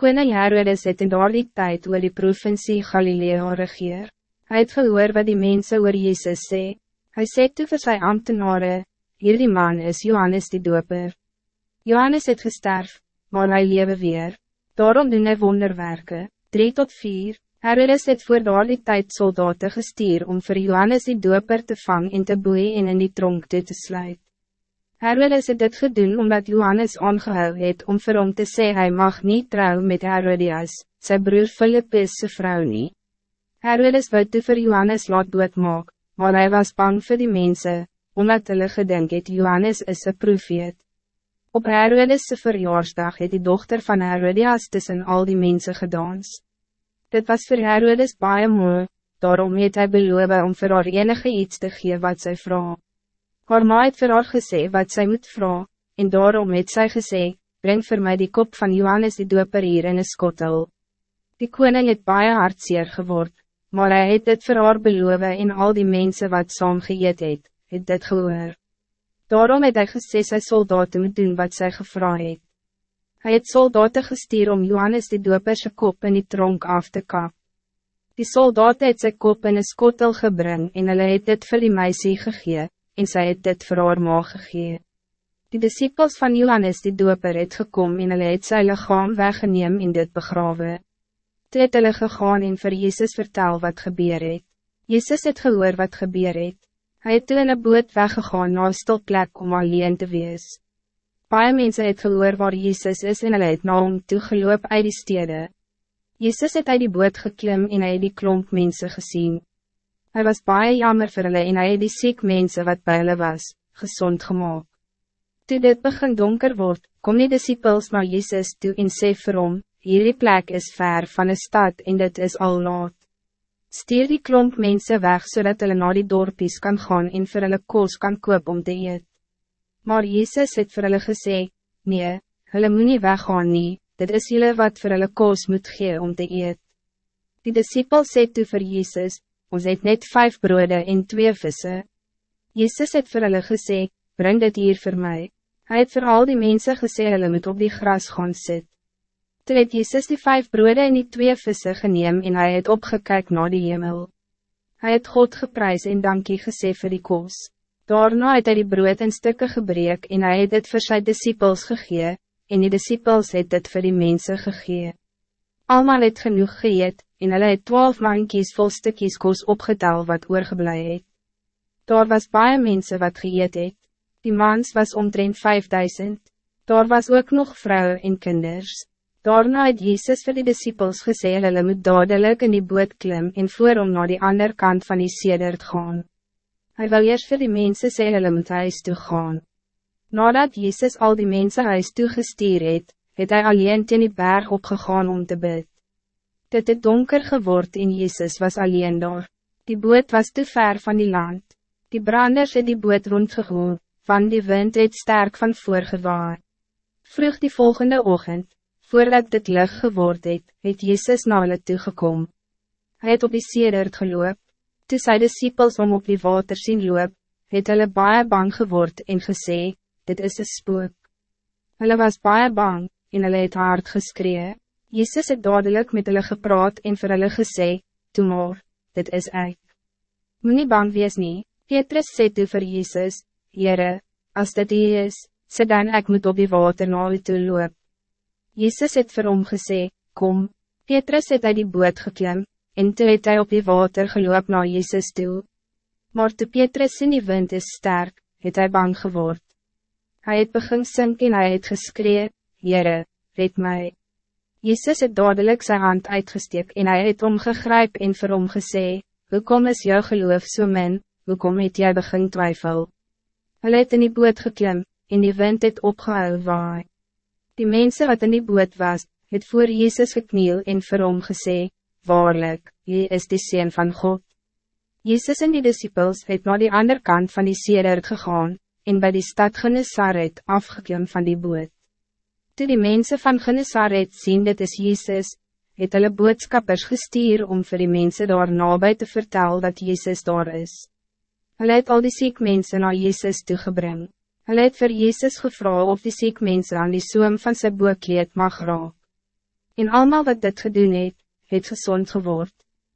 Koning Herodes het in daardie tijd oor die provincie Galilea regeer. Hij het gehoor wat die mensen oor Jezus sê. Hij sê toe vir sy ambtenare, hierdie man is Johannes die doper. Johannes het gesterf, maar hij lewe weer. Daarom doen hy wonderwerke, 3 tot 4. Herodes het voor daardie tijd soldaten gestuur om voor Johannes die doper te vangen en te boeien en in die tronk toe te sluiten. Herodes het dit gedoen omdat Johannes aangehou het om vir hom te sê hy mag niet trouwen met Herodias, sy broer Philippus sy vrou nie. Herodes wou toe vir Johannes laat doodmaak, maar hij was bang voor die mensen, omdat hulle gedink het Johannes is een profeet. Op Herodes' verjaarsdag het die dochter van Herodias tussen al die mensen gedans. Dit was voor Herodes baie mooi, daarom het hy beloof om vir haar enige iets te gee wat sy vraag. Haar ma het vir haar gesê wat zij moet vragen, en daarom het sy gesê, breng voor mij die kop van Johannes die doper hier in een skottel. Die koning het baie hartseer geword, maar hij het dit vir haar beloof en al die mensen wat saam geëet het, het dit gehoor. Daarom het hy gesê sy soldaten moet doen wat zij gevra het. Hy het soldaten gestuur om Johannes die doperse kop in die tronk af te kap. Die soldaten het sy kop in een skottel gebring en hulle het dit vir die meisie gegee, en sy het dit vir haar ma gegee. Die disciples van Johannes die doper het gekom en hulle het sy lichaam weggeneem en dit begrawe. Toe het hulle gegaan en vir Jezus vertel wat gebeur het. Jezus het gehoor wat gebeur het. Hij het toe in een boot weggegaan na een stil plek om alleen te wees. Paie mense het gehoor waar Jezus is en hulle het na hom toe geloop uit die stede. Jezus het uit die boot geklim en hy het die klomp mense gezien. Hij was baie jammer vir hulle en hy het die siek mense wat by hulle was, gezond gemaakt. Toe dit begin donker word, kom die disciples maar Jezus toe en sê vir hom, hierdie plek is ver van de stad en dit is al laat. Stuur die klomp mense weg zodat hulle na die dorpies kan gaan en vir hulle koos kan koop om te eet. Maar Jezus het vir hulle gesê, nee, hulle moet nie weggaan nie, dit is julle wat vir hulle koos moet gee om te eet. Die disciples sê toe vir Jezus, ons het net vijf broode en twee vissen. Jezus het vir hulle gesê, breng dit hier voor mij. Hij het vir al die mensen gesê hulle moet op die gras gaan sit. Toe het Jezus die vijf broode en die twee vissen geneem en hij het opgekyk naar die hemel. Hij het God geprys en dankie gesê vir die koos. Daarna het hy die brood in stukken gebreek en hij het dit vir sy disciples gegee, en die disciples het dit vir die mensen gegee. Almal het genoeg geëet, en hulle het twaalf mankies vol stukjes kos opgetel wat oorgeblij het. Daar was baie mense wat geëet het, die mans was omtrent 5000, daar was ook nog vrouwen en kinders. Daarna het Jezus vir die disciples gesê hulle moet dadelijk in die boot klim en voor om naar die andere kant van die sedert gaan. Hij wil eerst vir die mense sê hulle moet huis toe gaan. Nadat Jezus al die mensen huis toe gestuur het, het hy alleen teen die berg opgegaan om te bid. Dit het donker geword en Jezus was alleen daar. Die boot was te ver van die land. Die branders het die boot rondgegoor, van die wind het sterk van voorgewaar. Vroeg die volgende ochtend, voordat dit licht geword het, het Jezus na hulle toegekom. Hij het op die sedert geloop, toe sy disciples om op die water zien loop, het hulle baie bang geword en gesê, dit is een spook. Hulle was baie bang, en hulle het hard geskree. Jezus het dadelijk met hulle gepraat en vir hulle gesê, Toe maar, dit is ek. Moet nie bang wees nie, Petrus sê toe vir Jezus, Heere, as dit die is, sê dan ek moet op die water na u toe loop. Jezus het vir hom gesê, Kom, Petrus het uit die boot geklim, en toe het hy op die water geloop na Jezus toe. Maar toe Petrus in die wind is sterk, het hij bang geword. Hij het begin sink en hy het geskree, Heere, red mij. Jezus het dadelijk zijn hand uitgesteek en hij het omgegryp en vir hom gesê, Hoekom is jou geloof so min, hoekom het jy begin twijfel? Hij het in die boot geklim, en die wind het opgehou waai. Die mensen wat in die boot was, het voor Jezus gekniel en vir hom gesê, Waarlijk, jy is die Seen van God. Jezus en die disciples het naar die andere kant van die Seer gegaan, en bij die stad Genesaret afgeklim van die boot. Toe die mensen van Genesaret zien dit is Jezus, het hulle boodskappers gestuur om voor die mensen daar nabij te vertellen dat Jezus daar is. Hulle het al die ziek mensen naar Jezus toegebring. Hulle het vir Jezus gevra of die ziek mensen aan die zoom van sy boekleed mag raak. En allemaal wat dit gedoen het, het gezond geword.